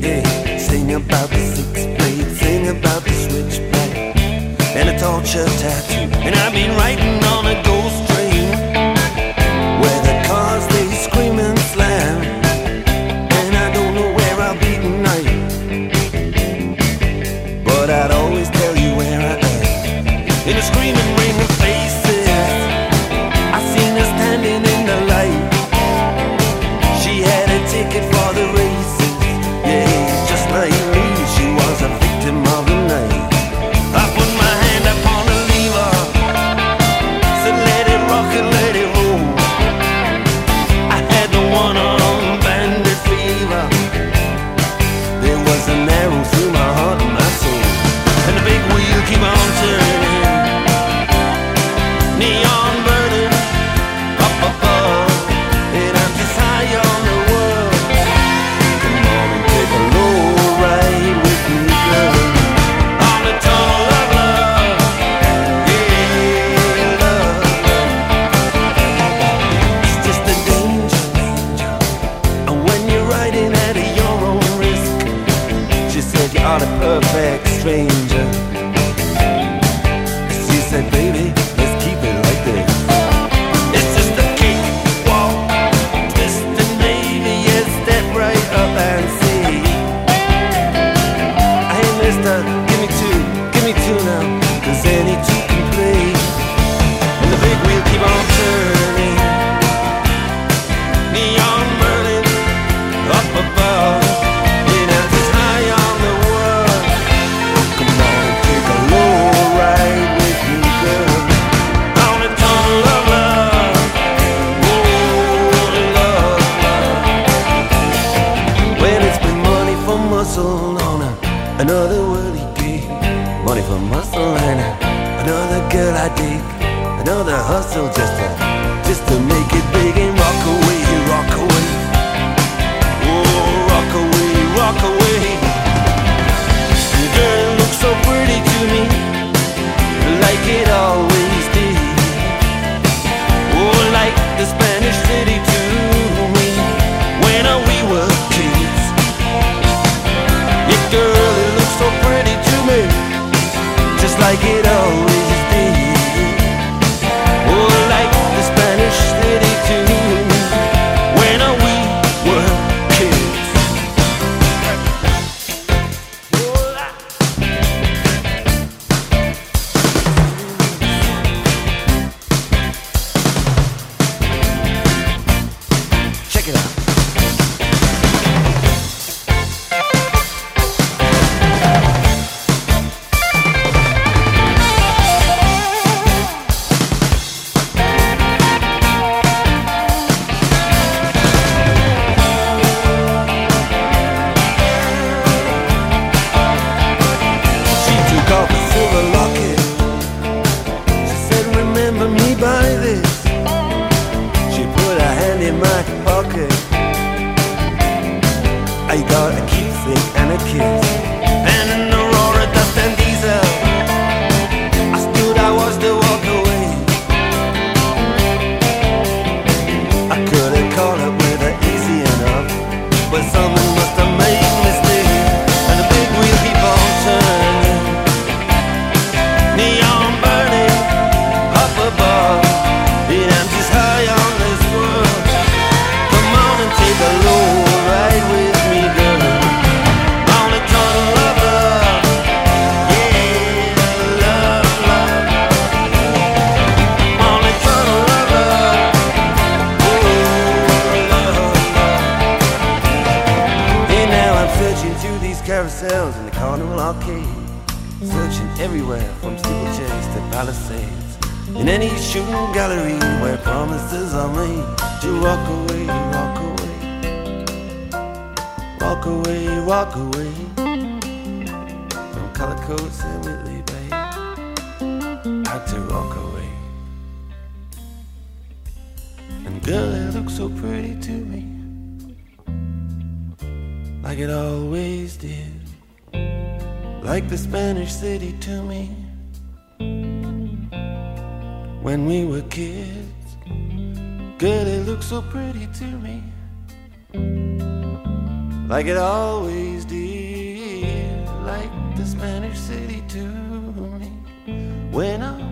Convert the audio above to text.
Yeah, sing about the six blade, sing about the switchblade, and tattoo. And I've been writing. between hustled on. Another world gig. Money for muscle and another girl I dig. Another hustle just to, just to make it big and rock away, rock away. Oh, rock away, rock away. Searching everywhere from steeplechase to palisades. In any shooting gallery where promises are made to walk away, walk away. Walk away, walk away. From Cullercoats and Whitley Bay. Had to walk away. And girl, it looked so pretty to me. Like it always did like the Spanish city to me. When we were kids. Girl, it looked so pretty to me, like it always did, like the Spanish city to me. When I